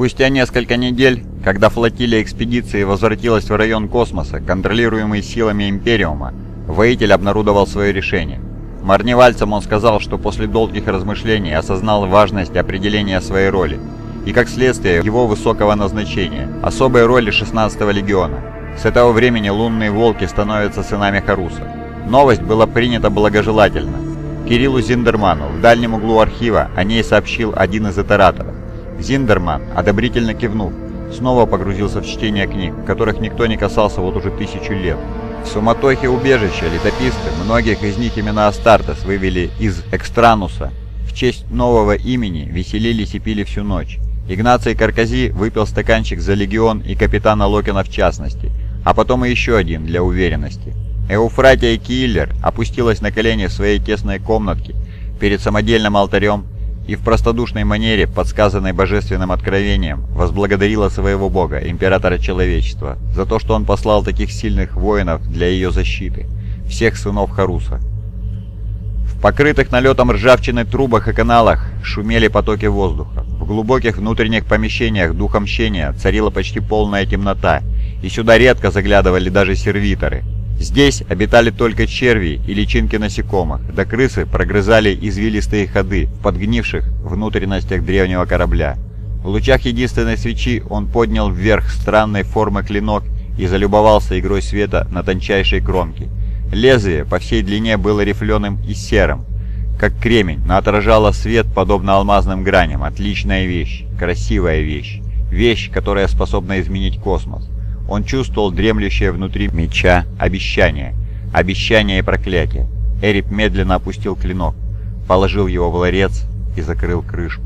Спустя несколько недель, когда флотилия экспедиции возвратилась в район космоса, контролируемый силами Империума, воитель обнародовал свое решение. Марневальцам он сказал, что после долгих размышлений осознал важность определения своей роли и, как следствие, его высокого назначения, особой роли 16-го легиона. С этого времени лунные волки становятся сынами Харуса. Новость была принята благожелательно. Кириллу Зиндерману в дальнем углу архива о ней сообщил один из итераторов. Зиндерман, одобрительно кивнув, снова погрузился в чтение книг, которых никто не касался вот уже тысячу лет. В суматохе убежища летописцы, многих из них имена Астартес вывели из Экстрануса, в честь нового имени веселились и пили всю ночь. Игнаций Каркази выпил стаканчик за легион и капитана Локина в частности, а потом и еще один для уверенности. Эуфратия Киллер опустилась на колени в своей тесной комнатке перед самодельным алтарем и в простодушной манере, подсказанной божественным откровением, возблагодарила своего бога, императора человечества, за то, что он послал таких сильных воинов для ее защиты, всех сынов Харуса. В покрытых налетом ржавчины трубах и каналах шумели потоки воздуха. В глубоких внутренних помещениях духа мщения царила почти полная темнота, и сюда редко заглядывали даже сервиторы. Здесь обитали только черви и личинки насекомых, да крысы прогрызали извилистые ходы в подгнивших внутренностях древнего корабля. В лучах единственной свечи он поднял вверх странной формы клинок и залюбовался игрой света на тончайшей кромке. Лезвие по всей длине было рифленым и серым, как кремень, но отражало свет, подобно алмазным граням. Отличная вещь, красивая вещь, вещь, которая способна изменить космос. Он чувствовал дремлющее внутри меча обещание, обещание и проклятие. Эрип медленно опустил клинок, положил его в ларец и закрыл крышку.